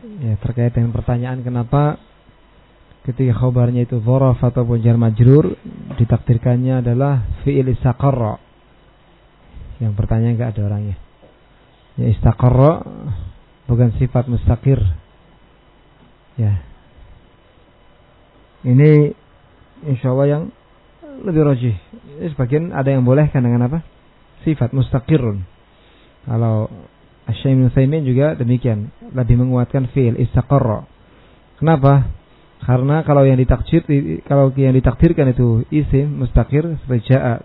Ya, terkait dengan pertanyaan kenapa ketika khobarnya itu dhorof ataupun jar majrur ditakdirkannya adalah fi'il istaqarra. Yang pertanyaan enggak ada orangnya. Ya istaqarra bukan sifat mustaqir. Ya. Ini insya Allah yang lebih rojih. Sebagian ada yang bolehkan dengan apa? Sifat mustaqirun. Kalau Asy'im Utsaimin juga demikian, lebih menguatkan fi'il istaqarra. Kenapa? Karena kalau yang ditakdir kalau yang ditakdirkan itu isim mustaqir seperti ja'a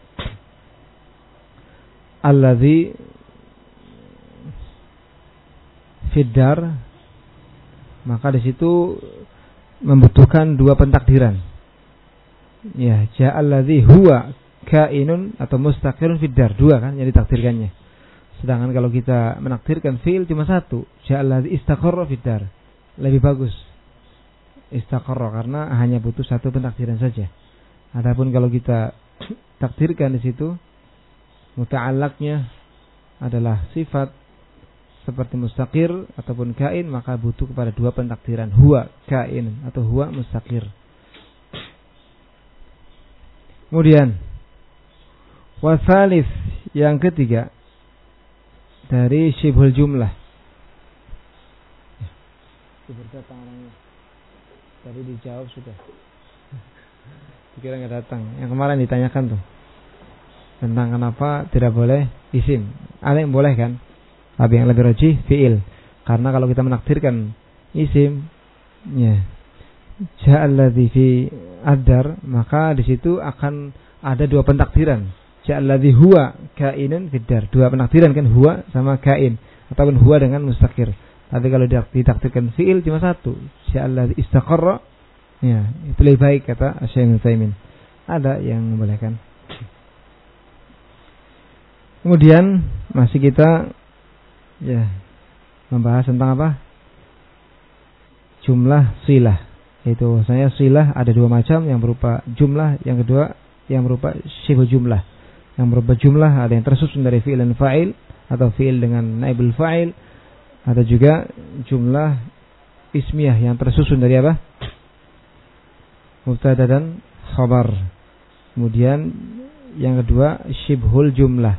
alladzi fiddar maka di situ membutuhkan dua pentakdiran. Ya, ja'alladzi huwa kainun atau mustaqirun fiddar, dua kan yang ditakdirkannya. Sedangkan kalau kita menakdirkan fi'il cuma satu, ja'alladzi istaqarra fiddar. Lebih bagus. Istaqarra karena hanya butuh satu pentakdiran saja. Adapun kalau kita takdirkan di situ muta'allaqnya adalah sifat seperti mustaqir ataupun kain maka butuh kepada dua pentakdiran huwa kain atau huwa mustaqir. Kemudian wasalis yang ketiga dari syibhul jumlah. Tadi dijawab sudah. Dikira nggak datang. Yang kemarin ditanyakan tuh tentang kenapa tidak boleh isim. Ada yang boleh kan? Tapi yang lebih rajih fiil. Karena kalau kita menakdirkan isim ya ja'alladzi fi adar maka di situ akan ada dua pentakdiran. Ja'alladzi huwa kainun fiddar. Dua pentakdiran kan huwa sama kain ataupun huwa dengan mustaqir. Tapi kalau ditakdirkan fiil cuma satu. Ja'alladzi istaqarra ya itu lebih baik kata Syekh Utsaimin. Ada yang membolehkan. Kemudian masih kita ya membahas tentang apa? Jumlah silah. Itu saya silah ada dua macam yang berupa jumlah, yang kedua yang berupa syibu jumlah. Yang berupa jumlah ada yang tersusun dari fi'il dan fa'il atau fi'il dengan naibul fa'il. Ada juga jumlah ismiyah yang tersusun dari apa? Mubtada dan khabar. Kemudian yang kedua syibhul jumlah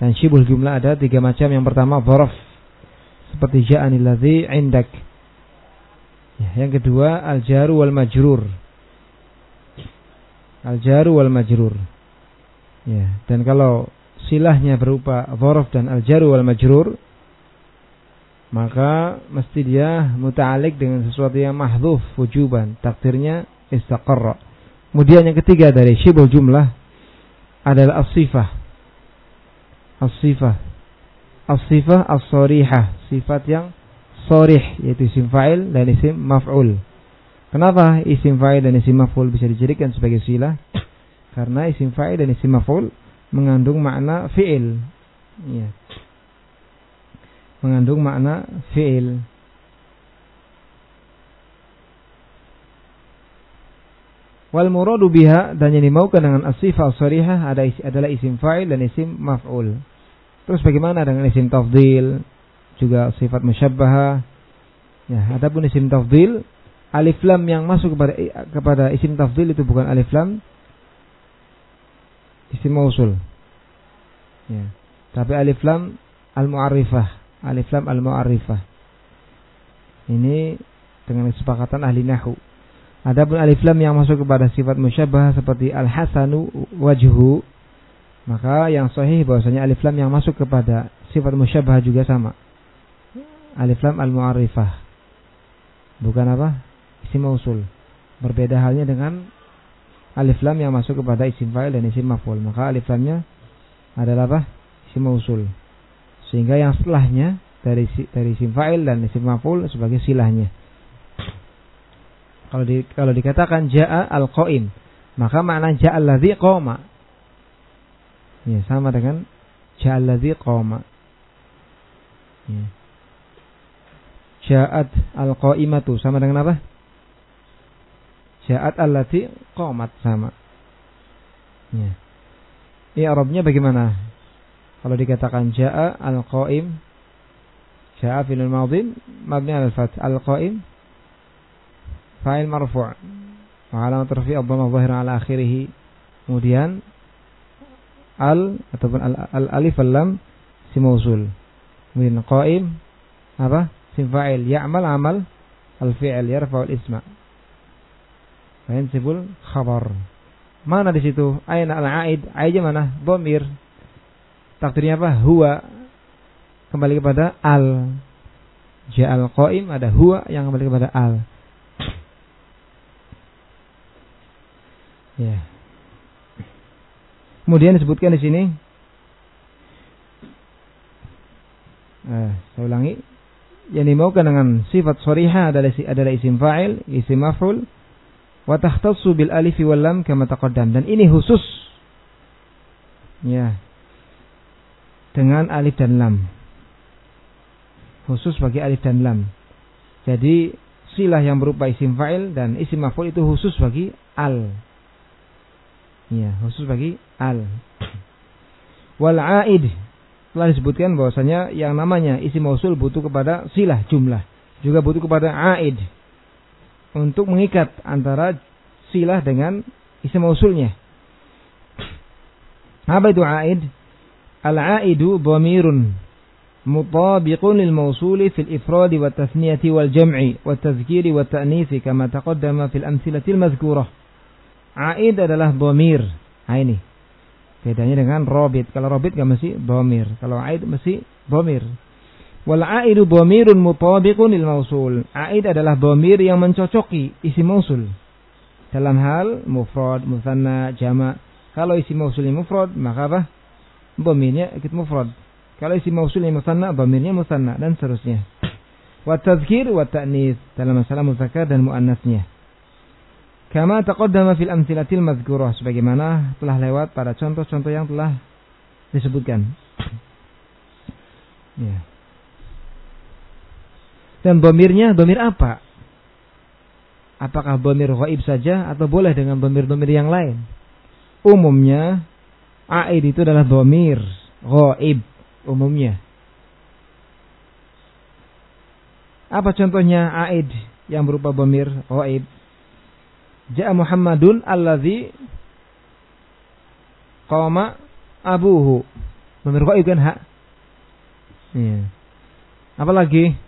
dan syibul jumlah ada tiga macam. Yang pertama borof seperti ja'anil ladzi indak. Ya, yang kedua al-jaru wal majrur. Al-jaru wal majrur. Ya, dan kalau silahnya berupa borof dan al-jaru wal majrur maka mesti dia muta'alik dengan sesuatu yang mahdhuf wujuban takdirnya istaqarra kemudian yang ketiga dari syibul jumlah adalah as-sifah as-sifah. As-sifah as-sorihah, sifat yang sorih yaitu isim fa'il dan isim maf'ul. Kenapa isim fa'il dan isim maf'ul bisa dijadikan sebagai silah? Karena isim fa'il dan isim maf'ul mengandung makna fi'il. Ya. Mengandung makna fi'il. Wal muradu biha dan yang dimaukan dengan as-sifah as-sarihah adalah isim fa'il dan isim maf'ul. Terus bagaimana dengan isim tafdil? Juga sifat musyabbahah. Ya, adapun isim tafdil, alif lam yang masuk kepada kepada isim tafdil itu bukan alif lam isim mausul. Ya. Tapi alif lam al-mu'arrifah, alif lam al-mu'arrifah. Ini dengan kesepakatan ahli nahwu. Adapun alif lam yang masuk kepada sifat musyabah seperti al-hasanu wajhu maka yang sahih bahwasanya alif lam yang masuk kepada sifat musyabah juga sama. Alif lam al-mu'arifah. Bukan apa? Isim mausul. Berbeda halnya dengan alif lam yang masuk kepada isim fa'il dan isim maf'ul. Maka alif lamnya adalah apa? Isim mausul. Sehingga yang setelahnya dari dari isim fa'il dan isim maf'ul sebagai silahnya. Kalau di, kalau dikatakan ja'a al-qaim, maka makna ja'a alladzi qoma. Ya, sama dengan ja'a alladzi qoma. Ya. Ja'at al-qaimatu sama dengan apa? Ja'at allati qomat sama. Ya. Ini Arabnya bagaimana? Kalau dikatakan ja'a al-qaim Ja'a fil madhi mabni al fath. Al-qa'im fa'il marfu'. Wa alamat rafi' ad-dhamma dhahira ala akhirih. Kemudian al ataupun al, al alif al lam si mausul. Kemudian qa'im apa? Sim fa'il ya'mal amal al fi'il yarfa'u al isma. Fa yansibul khabar. Mana di situ? Aina al-aid? Aidnya mana? Bomir. Takdirnya apa? Huwa. Kembali kepada al. Ja'al qaim ada huwa yang kembali kepada al. Ya. Kemudian disebutkan di sini eh, saya ulangi yang dimaukan dengan sifat soriha adalah adalah isim fa'il, isim maf'ul, wa takhtassu bil alif wal lam kama taqaddam. Dan ini khusus. Ya. Dengan alif dan lam. Khusus bagi alif dan lam. Jadi silah yang berupa isim fa'il dan isim maf'ul itu khusus bagi al. Ya khusus bagi al. Wal aid. Telah disebutkan bahwasanya yang namanya isim mausul butuh kepada silah jumlah. Juga butuh kepada aid untuk mengikat antara silah dengan isim mausulnya. Apa itu aid? Al-aidu dhamirun mutabiqun lil mausuli fil ifrad wa tasniyati wal jam'i wa tazkiri wa ta'nisi kama taqaddama fil amsilati al mazkurah. Aid adalah dhamir. Nah ini. Bedanya dengan robit. Kalau robit enggak mesti dhamir. Kalau aid mesti dhamir. Wal aidu dhamirun mutabiqun lil mausul. Aid adalah dhamir yang mencocoki isi mausul. Dalam hal mufrad, musanna, jama. Kalau isi mausulnya mufrad, maka apa? Dhamirnya ikut mufrad. Kalau isi mausulnya musanna, dhamirnya musanna dan seterusnya. Wa tazkir wa ta'nis dalam masalah muzakkar dan muannasnya. Kama taqaddama fil amsilatil mazkurah sebagaimana telah lewat pada contoh-contoh yang telah disebutkan. ya. Dan domirnya domir apa? Apakah domir ghaib saja atau boleh dengan domir-domir yang lain? Umumnya aid itu adalah domir ghaib umumnya. Apa contohnya aid yang berupa domir ghaib? Ja'a Muhammadun alladzi qama abuhu. Domir ghaib kan hak? Iya. Apa lagi?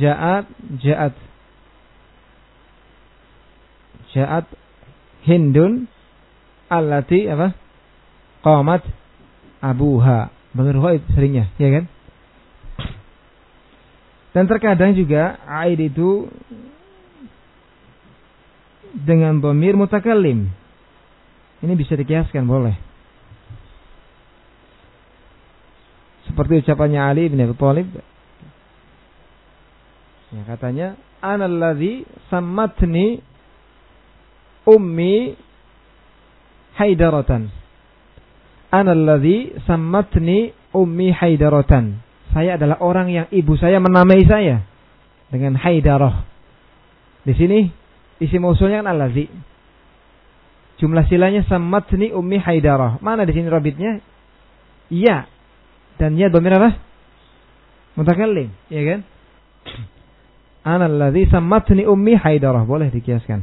Ja'at, ja'at. Ja'at Hindun allati apa? Qamat abuha. Benar ghaib seringnya, ya kan? Dan terkadang juga aid itu dengan bomir mutakallim. Ini bisa dikiaskan boleh. Seperti ucapannya Ali bin Abi Thalib Ya, katanya analladzi sammatni ummi haidaratan. Analladzi sammatni ummi haidaratan. Saya adalah orang yang ibu saya menamai saya dengan haidarah. Di sini isi mausulnya kan allazi. Jumlah silanya sammatni ummi haidarah. Mana di sini rabitnya? Iya. Dan ya domir apa? Mutakallim, ya kan? Analladzi sammatni ummi Haidarah. Boleh dikiaskan.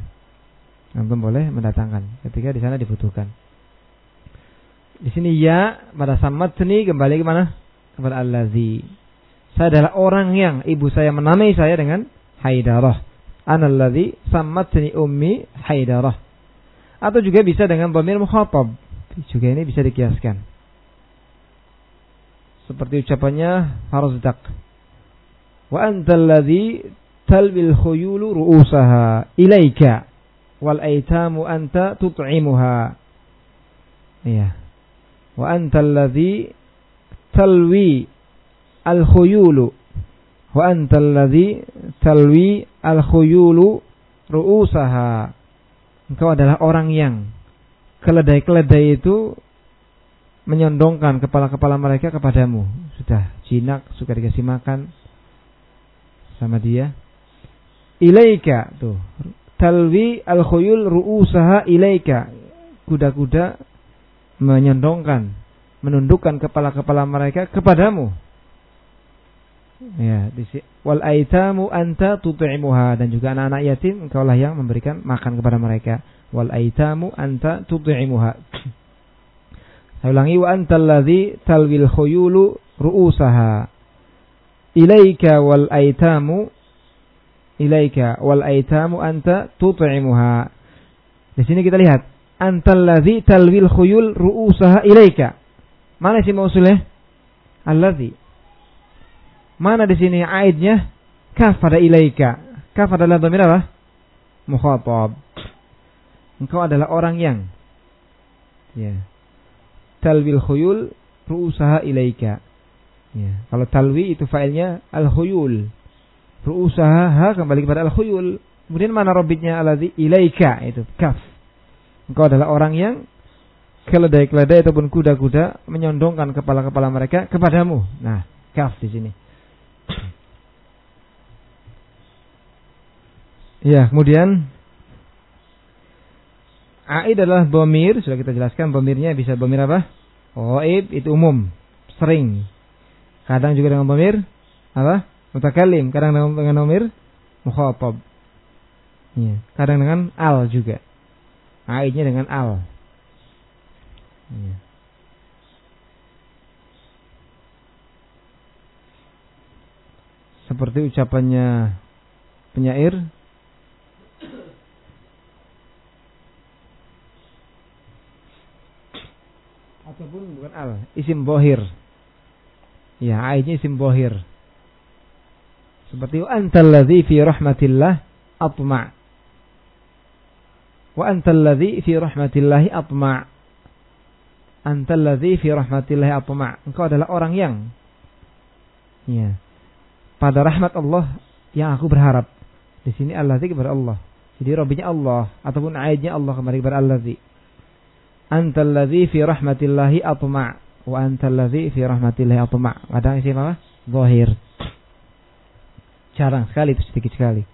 Antum boleh mendatangkan ketika di sana dibutuhkan. Di sini ya pada sammatni kembali ke mana? Kepada allazi. Saya adalah orang yang ibu saya menamai saya dengan Haidarah. Analladzi sammatni ummi Haidarah. Atau juga bisa dengan dhamir mukhatab. Juga ini bisa dikiaskan. Seperti ucapannya Harzdaq. Wa antal ladzi talbil khuyulu ru'usaha ilaika wal aitamu anta tut'imuha. Ya wa anta alladhi talwi al khuyulu. Wa anta alladhi talwi al khuyulu ru'usaha. Engkau adalah orang yang keledai-keledai itu menyondongkan kepala-kepala mereka kepadamu. Sudah jinak suka dikasih makan sama dia ilaika tuh talwi al khuyul ru'usaha ilaika kuda-kuda menyondongkan menundukkan kepala-kepala mereka kepadamu Ya, di wal aitamu anta tut'imuha dan juga anak-anak yatim engkaulah yang memberikan makan kepada mereka. Wal aitamu anta tut'imuha. Saya ulangi wa antal talwil khuyulu ru'usaha. Ilaika wal aitamu ilaika wal aitamu anta tut'imuha. Di sini kita lihat antal ladzi talwil khuyul ru'usaha ilaika. Mana sih mausulnya? Alladzi Mana di sini aidnya? Kaf pada ilaika. Kaf adalah dhamir apa? Mukhatab. Engkau adalah orang yang ya. Talwil khuyul ru'usaha ilaika. Ya. Kalau talwi itu failnya al-khuyul. Ru'usaha ha kembali kepada al-khuyul. Kemudian mana robitnya aladhi ilaika itu kaf. Engkau adalah orang yang keledai-keledai ataupun kuda-kuda menyondongkan kepala-kepala mereka kepadamu. Nah, kaf di sini. Ya, kemudian Aid adalah bomir, sudah kita jelaskan bomirnya bisa bomir apa? Oib itu umum, sering. Kadang juga dengan bomir apa? Mutakalim, kadang dengan, bomir mukhatab. Ya, kadang dengan al juga. Aidnya dengan al. Ya. Seperti ucapannya penyair ataupun bukan al, isim bohir. Ya, aidnya isim bohir. Seperti antal ladzi fi rahmatillah atma. Wa antal ladzi fi rahmatillah atma. Antal ladzi fi rahmatillah atma. Engkau adalah orang yang ya. Pada rahmat Allah yang aku berharap. Di sini Allah kepada Allah. Jadi robinya Allah ataupun aidnya Allah kembali kepada Allah antal ladzi fi rahmatillahi atma wa antal ladzi fi rahmatillahi atma. Kadang isim apa? Zahir. Jarang sekali itu sedikit sekali.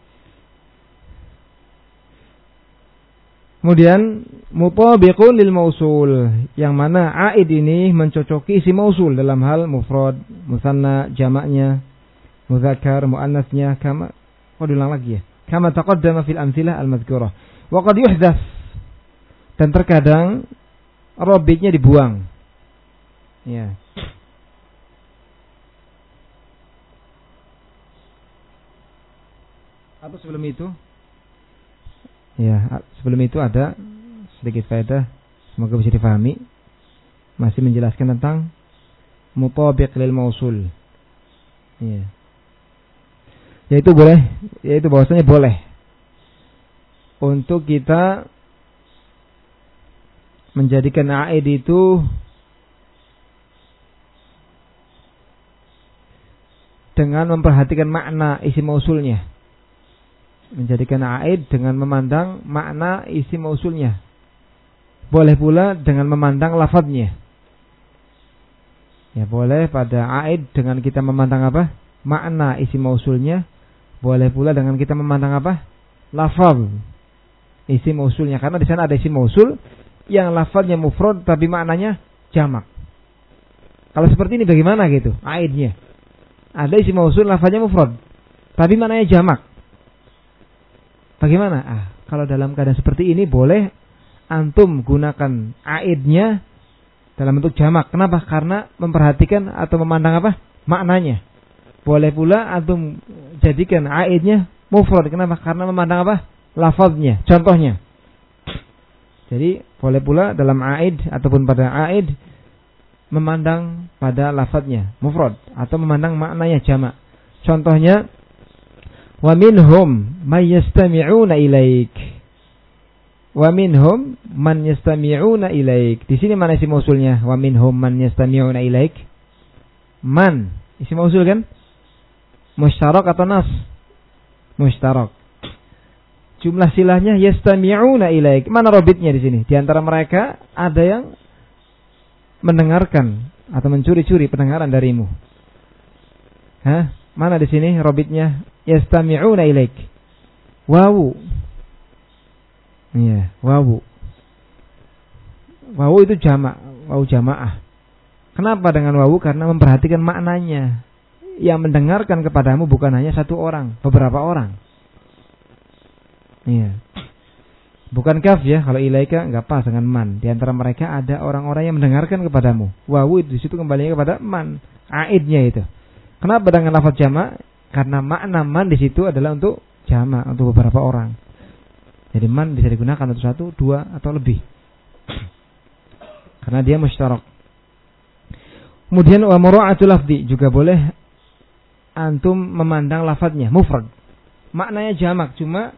Kemudian mutabiqun lil mausul yang mana aid ini mencocoki si mausul dalam hal mufrad, musanna, jamaknya, muzakkar, muannasnya kama oh diulang lagi ya. Kama taqaddama fil amsilah al-madhkurah. Wa qad yuhdats dan terkadang robitnya dibuang. Ya. Atau sebelum itu? Ya, sebelum itu ada sedikit faedah semoga bisa difahami. Masih menjelaskan tentang mutabiq lil mausul. Ya. Yaitu boleh, yaitu bahwasanya boleh untuk kita menjadikan aid itu dengan memperhatikan makna isi mausulnya. Menjadikan aid dengan memandang makna isi mausulnya. Boleh pula dengan memandang lafadznya. Ya boleh pada aid dengan kita memandang apa? Makna isi mausulnya. Boleh pula dengan kita memandang apa? Lafaz isi mausulnya. Karena di sana ada isi mausul yang lafaznya mufrad tapi maknanya jamak. Kalau seperti ini bagaimana gitu? Aidnya. Ada isi mausul lafaznya mufrad tapi maknanya jamak. Bagaimana? Ah, kalau dalam keadaan seperti ini boleh antum gunakan aidnya dalam bentuk jamak. Kenapa? Karena memperhatikan atau memandang apa? Maknanya. Boleh pula antum jadikan aidnya mufrad. Kenapa? Karena memandang apa? Lafaznya. Contohnya. Jadi boleh pula dalam aid ataupun pada aid memandang pada lafadznya mufrad atau memandang maknanya jamak. Contohnya wa minhum may yastami'una ilaik. Wa minhum man yastami'una ilaik. Di sini mana isi mausulnya? Wa minhum man yastami'una ilaik. Man, isi mausul kan? Musyarak atau nas? Musyarak jumlah silahnya yastami'una ilaik. Mana robitnya di sini? Di antara mereka ada yang mendengarkan atau mencuri-curi pendengaran darimu. Hah? Mana di sini robitnya? Yastami'una ilaik. Wawu. Iya, wawu. Wawu itu jamak, wawu jamaah. Kenapa dengan wawu? Karena memperhatikan maknanya. yang mendengarkan kepadamu bukan hanya satu orang, beberapa orang. Iya. Bukan kaf ya, kalau ilaika nggak pas dengan man. Di antara mereka ada orang-orang yang mendengarkan kepadamu. Wawu di situ kembali kepada man, aidnya itu. Kenapa dengan lafaz jama? Karena makna man di situ adalah untuk jama, untuk beberapa orang. Jadi man bisa digunakan untuk satu, dua atau lebih. Karena dia musyarak. Kemudian wa mura'atul lafdi juga boleh antum memandang lafadznya mufrad. Maknanya jamak cuma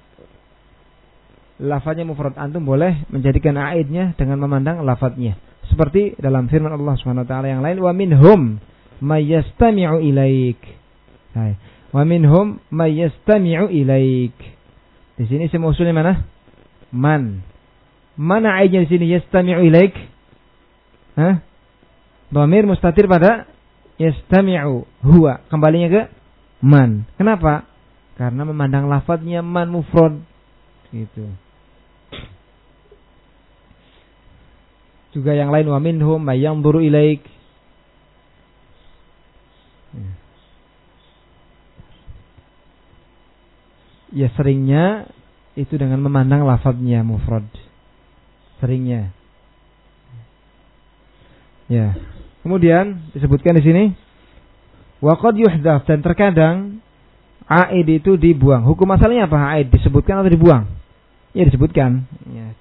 lafadznya mufrad antum boleh menjadikan aidnya dengan memandang lafadznya seperti dalam firman Allah Subhanahu wa taala yang lain wa minhum mayyastami'u ilaik. Wa minhum mayyastami'u ilaik. Di sini semua usulnya mana? Man. Mana aidnya di sini? Yastami'u ilaik. Hah? Dhamir mustatir pada yastami'u huwa. Kembalinya ke man. Kenapa? Karena memandang lafadznya man mufrad. Gitu. Juga yang lain wa minhum may yanzuru ilaik ya seringnya itu dengan memandang lafadznya mufrad. Seringnya. Ya. Kemudian disebutkan di sini waqad yuhdaf dan terkadang aid itu dibuang. Hukum asalnya apa? Aid disebutkan atau dibuang? Ya disebutkan. Ya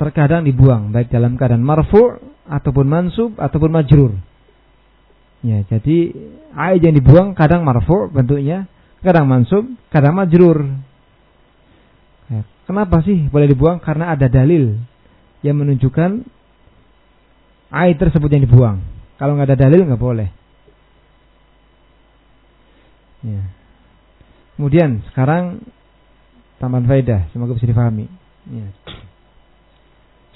terkadang dibuang baik dalam keadaan marfu ataupun mansub ataupun majrur. Ya, jadi ayat yang dibuang kadang marfu bentuknya, kadang mansub, kadang majrur. Ya, kenapa sih boleh dibuang? Karena ada dalil yang menunjukkan ayat tersebut yang dibuang. Kalau nggak ada dalil nggak boleh. Ya. Kemudian sekarang tambahan faedah, semoga bisa difahami. Ya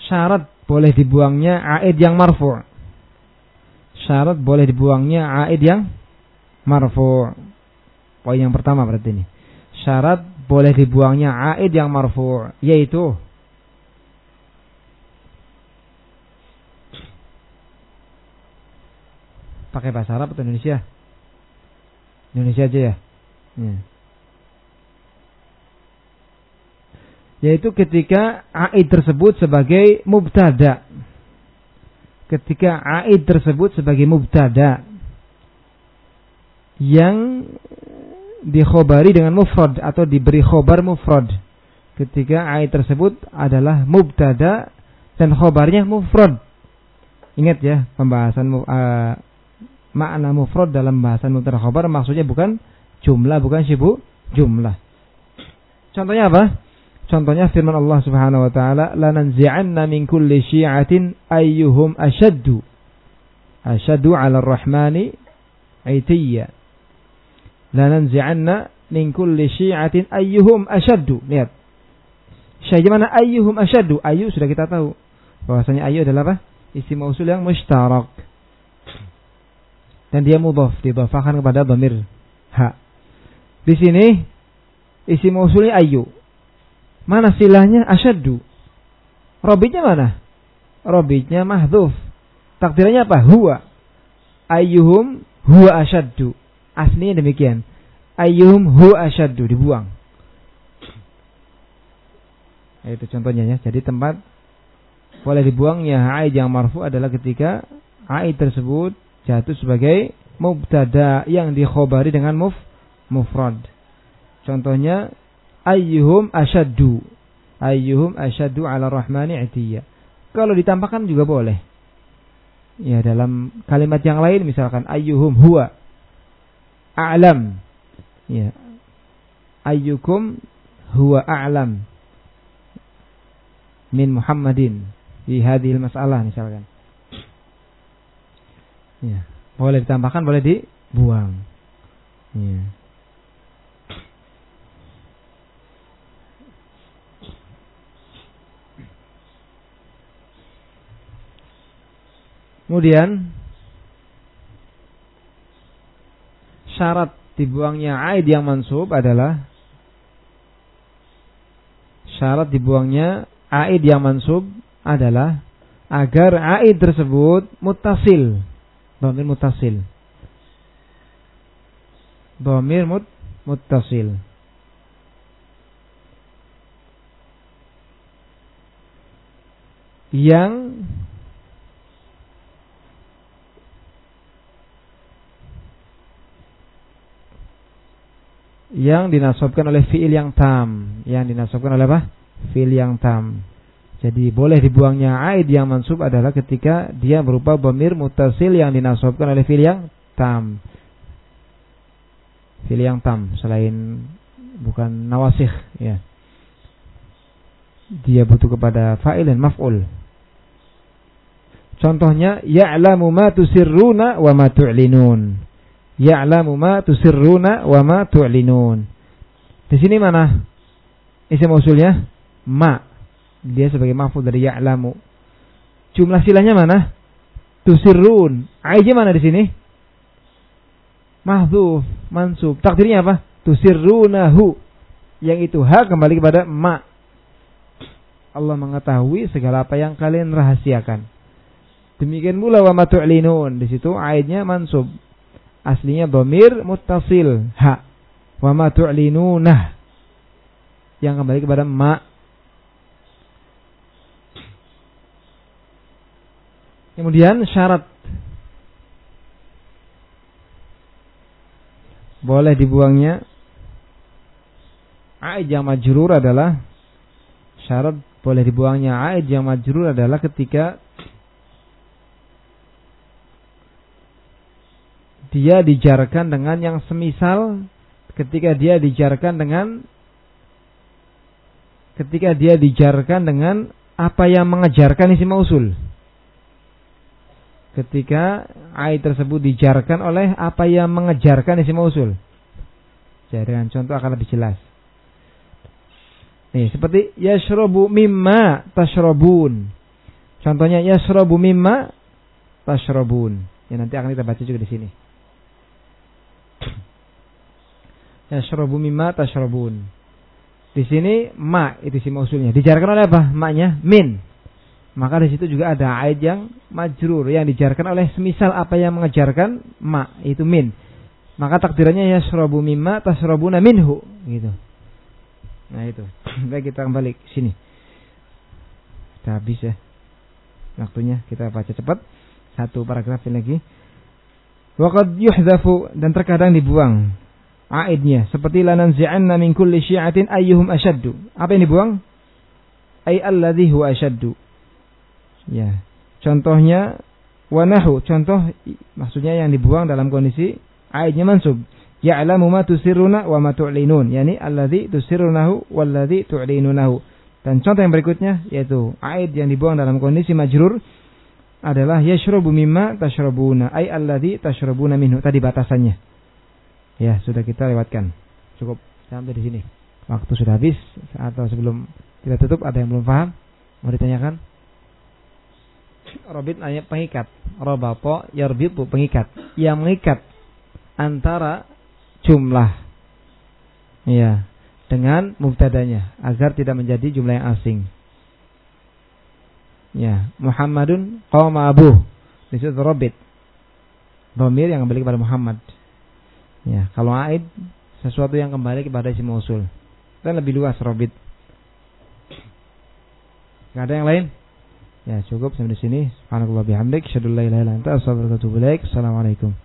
syarat boleh dibuangnya aid yang marfu. Syarat boleh dibuangnya aid yang marfu. Poin yang pertama berarti ini. Syarat boleh dibuangnya aid yang marfu yaitu pakai bahasa Arab atau Indonesia? Indonesia aja ya. ya. Yaitu ketika aid tersebut sebagai mubtada. Ketika aid tersebut sebagai mubtada yang dikhobari dengan mufrad atau diberi khobar mufrad. Ketika aid tersebut adalah mubtada dan khobarnya mufrad. Ingat ya, pembahasan uh, makna mufrad dalam bahasan mubtada khobar maksudnya bukan jumlah, bukan sibuk jumlah. Contohnya apa? Contohnya firman Allah Subhanahu wa taala, "Lananzi'anna min kulli syi'atin ayyuhum ashaddu ashaddu 'ala ar-rahmani 'itiyya." Lananzi'anna min kulli syi'atin ayyuhum ashaddu. Lihat. Syai mana ayyuhum ashaddu? Ayu sudah kita tahu. Bahwasanya ayu adalah apa? Isim mausul yang mustarak. Dan dia mudhaf, didhafahkan kepada dhamir ha. Di sini isim mausulnya ayu Mana silahnya asyaddu? Robitnya mana? Robitnya mahdhuf. Takdirnya apa? Huwa. Ayyuhum huwa asyaddu. Aslinya demikian. Ayyuhum huwa asyaddu. Dibuang. Itu contohnya ya. Jadi tempat boleh dibuangnya aid yang marfu adalah ketika aid tersebut jatuh sebagai mubtada yang dikhobari dengan muf mufrad. Contohnya ayyuhum asyaddu. Ayyuhum asyaddu ala rahmani itiya. Kalau ditambahkan juga boleh. Ya dalam kalimat yang lain misalkan ayyuhum huwa a'lam. Ya. Ayyukum huwa a'lam. Min Muhammadin. Di hadhil masalah misalkan. Ya. Boleh ditambahkan boleh dibuang. Ya Kemudian syarat dibuangnya aid yang mansub adalah syarat dibuangnya aid yang mansub adalah agar aid tersebut mutasil. Dhamir mutasil. Dhamir mut mutasil. Yang yang dinasobkan oleh fiil yang tam. Yang dinasobkan oleh apa? Fiil yang tam. Jadi boleh dibuangnya aid yang mansub adalah ketika dia berupa bomir mutasil yang dinasobkan oleh fiil yang tam. Fiil yang tam selain bukan nawasih ya. Dia butuh kepada fa'il dan maf'ul. Contohnya ya'lamu ma tusirruna wa ma tu'linun ya'lamu ma tusirruna wa ma tu'linun. Di sini mana isim usulnya? Ma. Dia sebagai maf'ul dari ya'lamu. Jumlah silahnya mana? Tusirrun. Aja mana di sini? Mahdzuf, mansub. Takdirnya apa? Tusirrunahu. Yang itu ha kembali kepada ma. Allah mengetahui segala apa yang kalian rahasiakan. Demikian pula wa ma tu'linun. Di situ aidnya mansub aslinya domir mutasil ha. Wa ma tu'linunah. Yang kembali kepada ma. Kemudian syarat. Boleh dibuangnya. Aid yang majrur adalah syarat boleh dibuangnya. Aid yang majrur adalah ketika dia dijarkan dengan yang semisal ketika dia dijarkan dengan ketika dia dijarkan dengan apa yang mengejarkan isi mausul. Ketika ayat tersebut dijarkan oleh apa yang mengejarkan isi mausul. Jadi dengan contoh akan lebih jelas. Nih, seperti yashrobu mimma tashrobun. Contohnya yashrobu mimma tashrobun. Ya nanti akan kita baca juga di sini. Yashrabu mimma tashrabun. Di sini ma itu si mausulnya. Dijarkan oleh apa? Maknya min. Maka di situ juga ada ayat yang majrur yang dijarkan oleh semisal apa yang mengejarkan ma itu min. Maka takdirannya yashrabu mimma tashrabuna minhu gitu. Nah itu. Baik kita kembali ke sini. Sudah habis ya. Waktunya kita baca cepat. Satu paragraf lagi. Waqad yuhzafu dan terkadang dibuang aidnya seperti lananzi'anna min kulli syi'atin ayyuhum ashaddu. Apa yang dibuang? Ay alladhi huwa ashaddu. Ya. Contohnya wanahu, contoh maksudnya yang dibuang dalam kondisi aidnya mansub. Ya'lamu ma tusirruna wa ma tu'linun, yani alladhi tusirrunahu walladhi tu'linunahu. Dan contoh yang berikutnya yaitu aid yang dibuang dalam kondisi majrur adalah yashrabu mimma tashrabuna ay alladhi tashrabuna minhu tadi batasannya ya sudah kita lewatkan. Cukup sampai di sini. Waktu sudah habis atau sebelum kita tutup ada yang belum paham? Mau ditanyakan? Robit hanya pengikat. Robapo yarbitu pengikat. Yang mengikat Antara jumlah Ya Dengan mubtadanya Agar tidak menjadi jumlah yang asing. Ya, Muhammadun qawma abu. Disebut robit. Domir yang kembali kepada Muhammad. Ya, kalau aid sesuatu yang kembali kepada isim mausul. Dan lebih luas robit. Gak ada yang lain? Ya, cukup sampai di sini. Subhanakallah bihamdik, syadullah ilaha illa anta, Assalamualaikum.